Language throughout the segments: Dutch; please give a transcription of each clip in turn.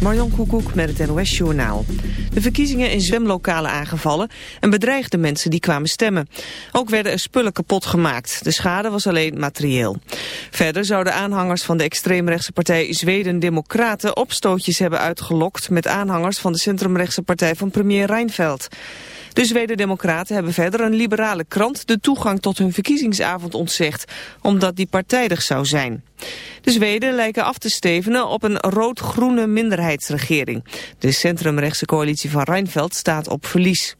Marjon Koekoek met het NOS Journaal. De verkiezingen in zwemlokalen aangevallen en bedreigden mensen die kwamen stemmen. Ook werden er spullen kapot gemaakt. De schade was alleen materieel. Verder zouden aanhangers van de extreemrechtse partij Zweden Democraten opstootjes hebben uitgelokt met aanhangers van de centrumrechtse partij van premier Reinfeldt. De Zweden-democraten hebben verder een liberale krant de toegang tot hun verkiezingsavond ontzegd, omdat die partijdig zou zijn. De Zweden lijken af te stevenen op een rood-groene minderheidsregering. De centrumrechtse coalitie van Reinfeldt staat op verlies.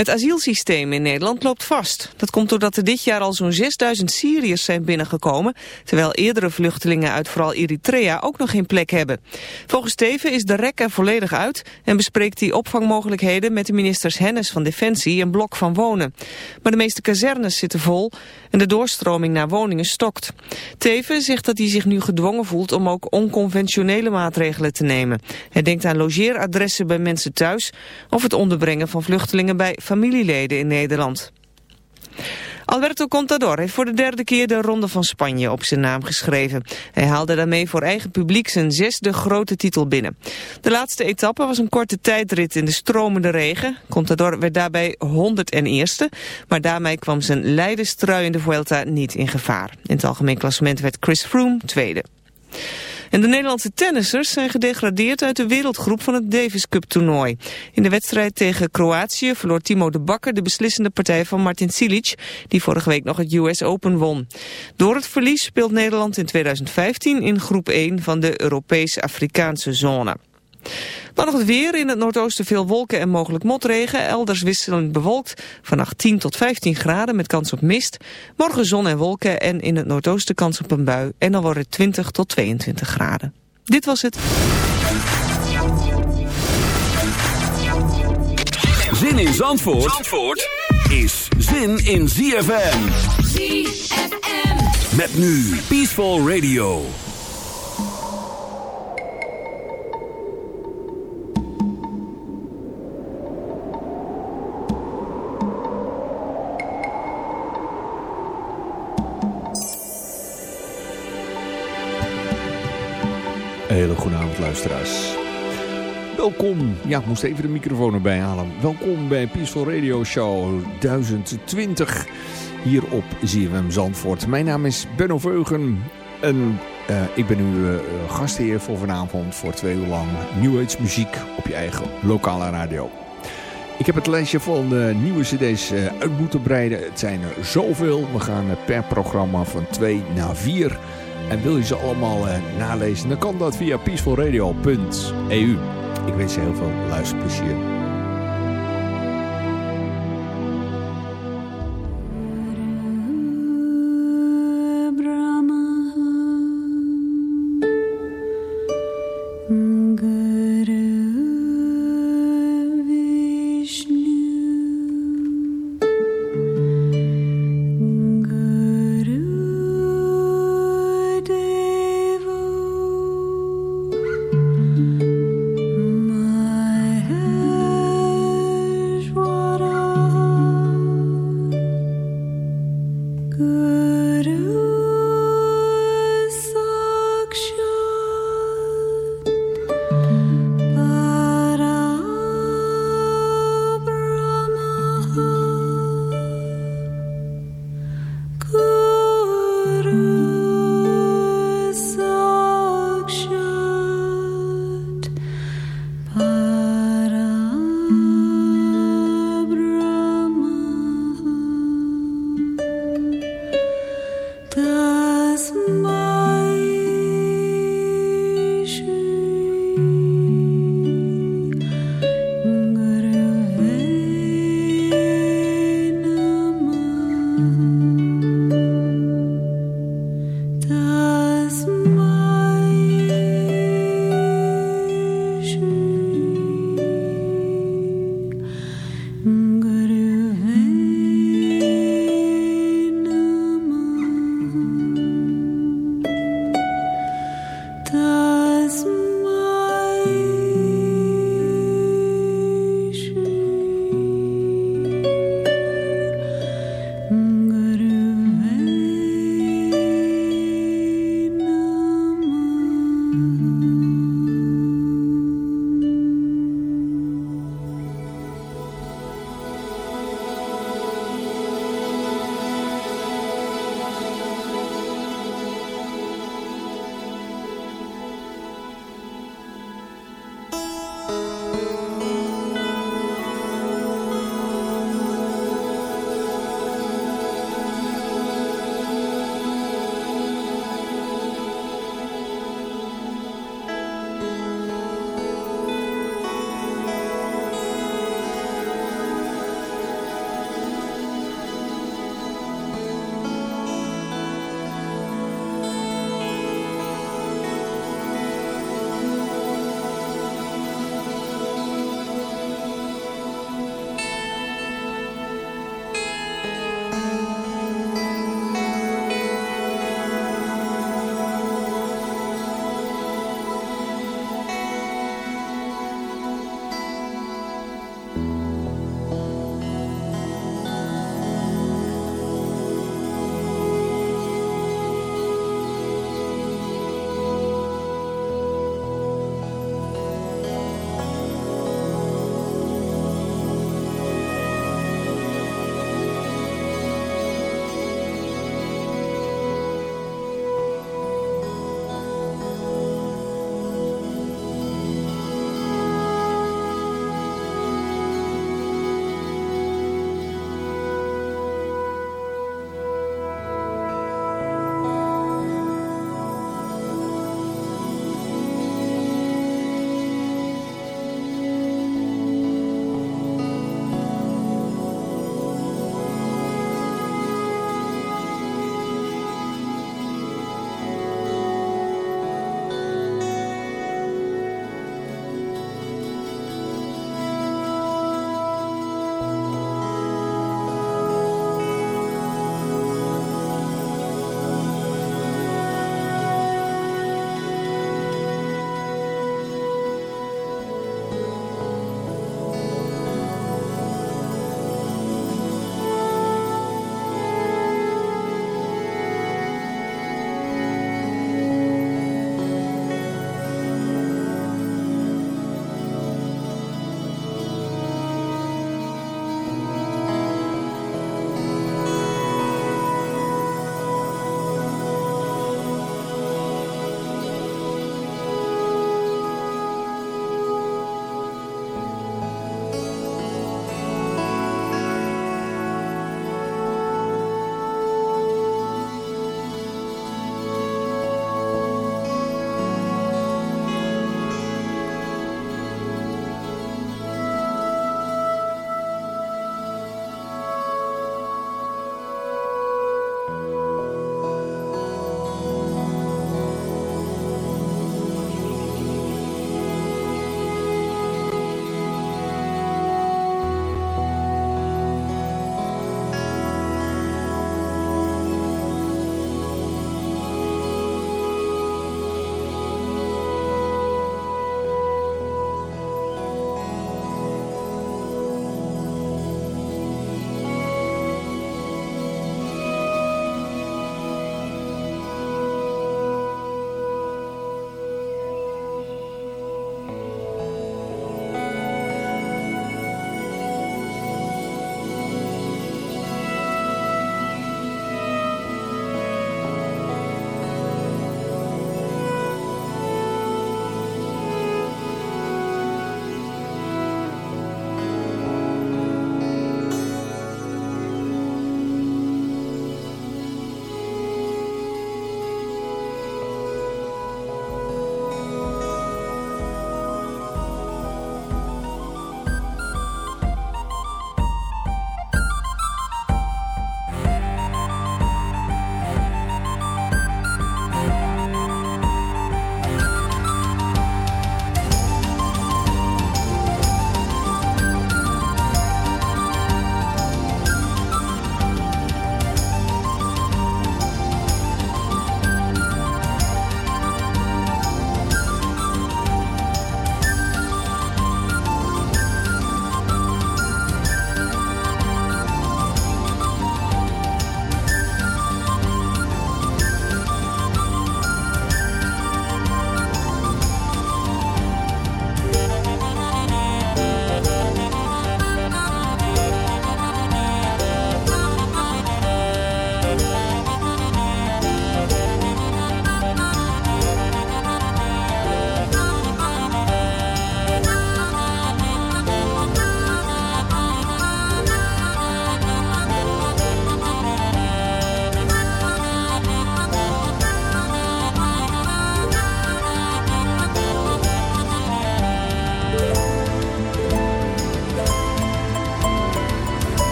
Het asielsysteem in Nederland loopt vast. Dat komt doordat er dit jaar al zo'n 6000 Syriërs zijn binnengekomen, terwijl eerdere vluchtelingen uit vooral Eritrea ook nog geen plek hebben. Volgens Steven is de rek er volledig uit en bespreekt hij opvangmogelijkheden met de ministers Hennis van Defensie en Blok van Wonen. Maar de meeste kazernes zitten vol en de doorstroming naar woningen stokt. Teven zegt dat hij zich nu gedwongen voelt om ook onconventionele maatregelen te nemen. Hij denkt aan logeeradressen bij mensen thuis of het onderbrengen van vluchtelingen bij familieleden in Nederland. Alberto Contador heeft voor de derde keer de Ronde van Spanje op zijn naam geschreven. Hij haalde daarmee voor eigen publiek zijn zesde grote titel binnen. De laatste etappe was een korte tijdrit in de stromende regen. Contador werd daarbij 101ste, maar daarmee kwam zijn leiderstrui in de Vuelta niet in gevaar. In het algemeen klassement werd Chris Froome tweede. En de Nederlandse tennissers zijn gedegradeerd uit de wereldgroep van het Davis Cup toernooi. In de wedstrijd tegen Kroatië verloor Timo de Bakker de beslissende partij van Martin Cilic, die vorige week nog het US Open won. Door het verlies speelt Nederland in 2015 in groep 1 van de Europees-Afrikaanse zone. Dan nog het weer. In het noordoosten veel wolken en mogelijk motregen. Elders wisselend bewolkt. Vannacht 10 tot 15 graden met kans op mist. Morgen zon en wolken en in het noordoosten kans op een bui. En dan wordt het 20 tot 22 graden. Dit was het. Zin in Zandvoort, Zandvoort is zin in ZFM. ZFM. Met nu Peaceful Radio. Hele goede avond luisteraars. Welkom, ja ik moest even de microfoon erbij halen. Welkom bij Peaceful Radio Show 1020 hier op ZFM Zandvoort. Mijn naam is Benno Veugen en uh, ik ben uw uh, gastheer voor vanavond voor twee uur lang New Age muziek op je eigen lokale radio. Ik heb het lijstje van uh, nieuwe cd's uit moeten breiden. Het zijn er zoveel. We gaan per programma van 2 naar 4 en wil je ze allemaal uh, nalezen, dan kan dat via peacefulradio.eu. Ik wens je heel veel luisterplezier.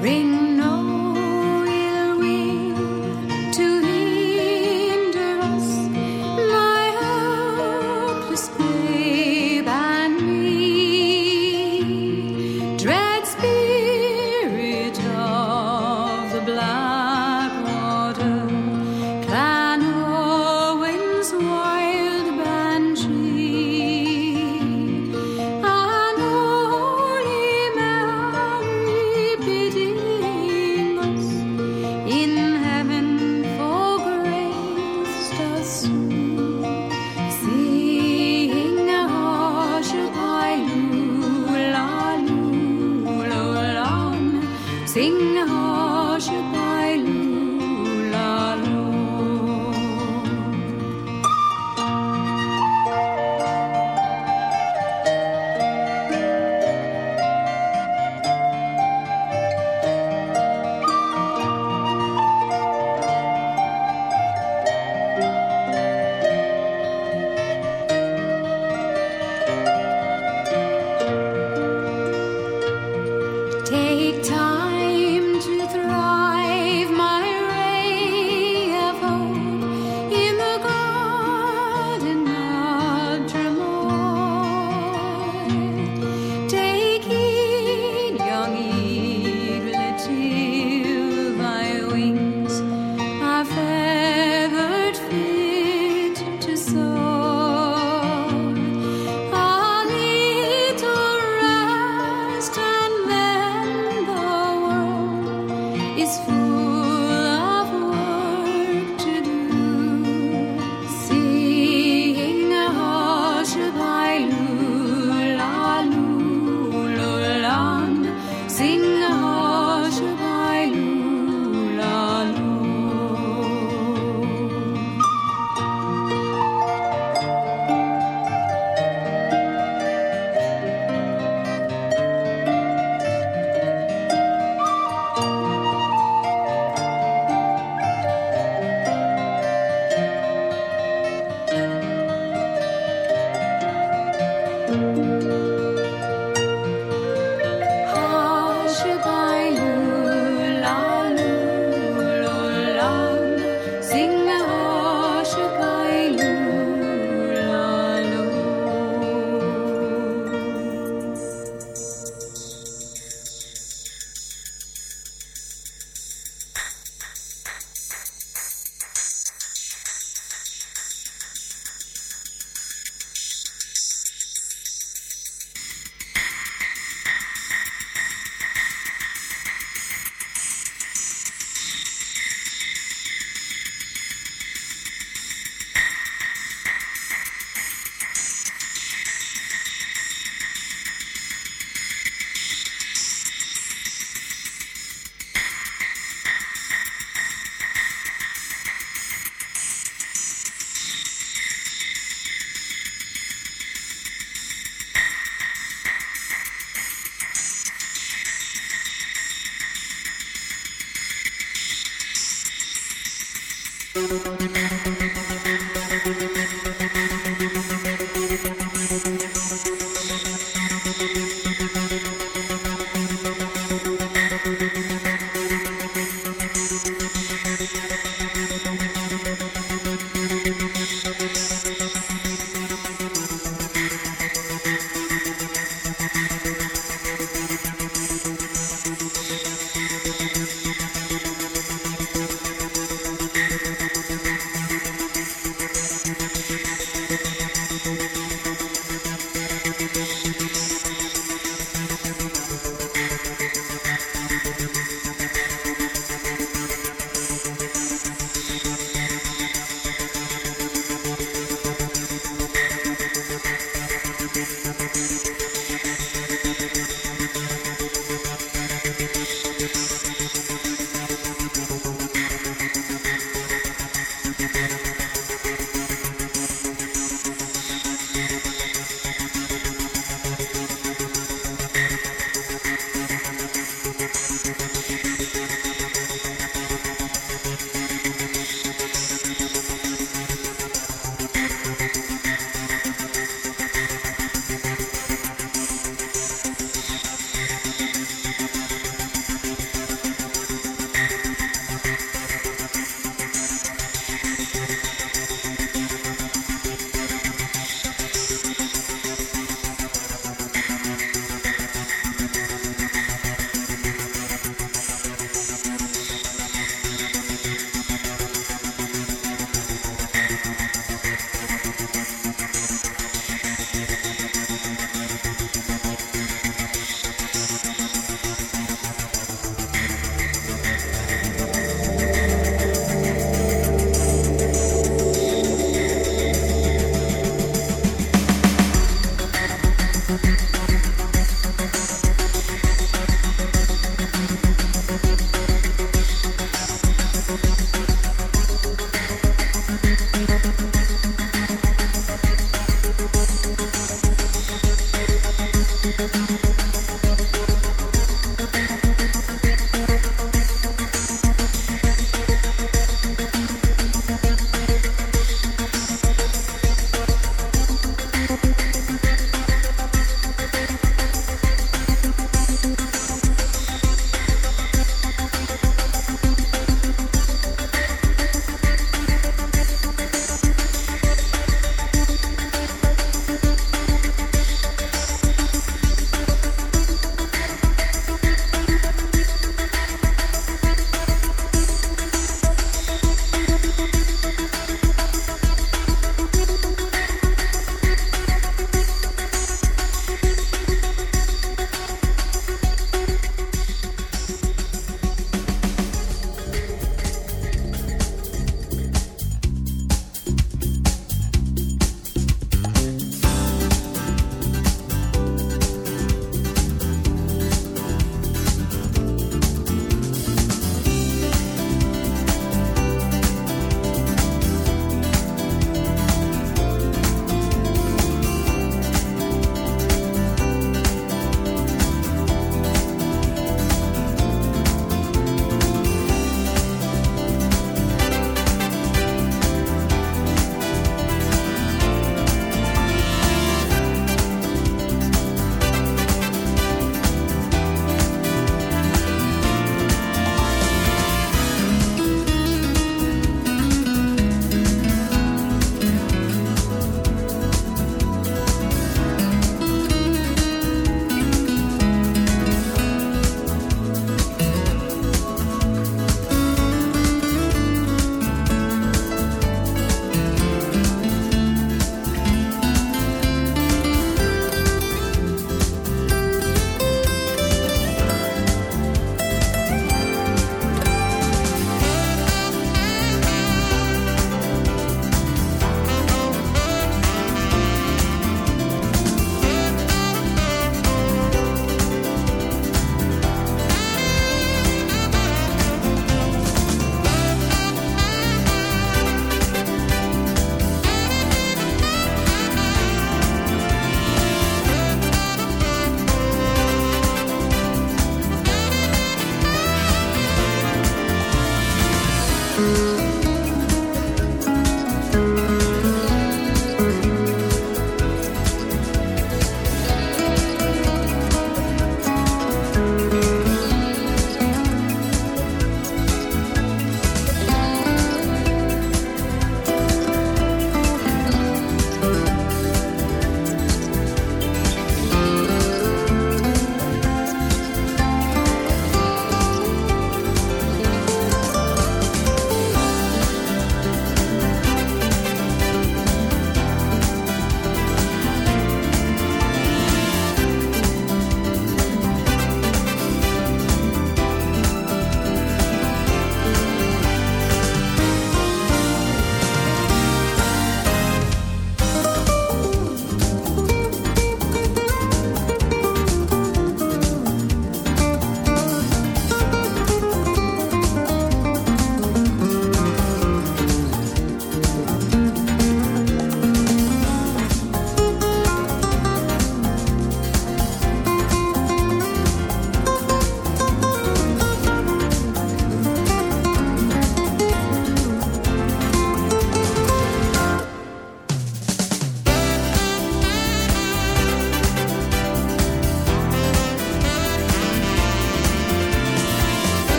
ring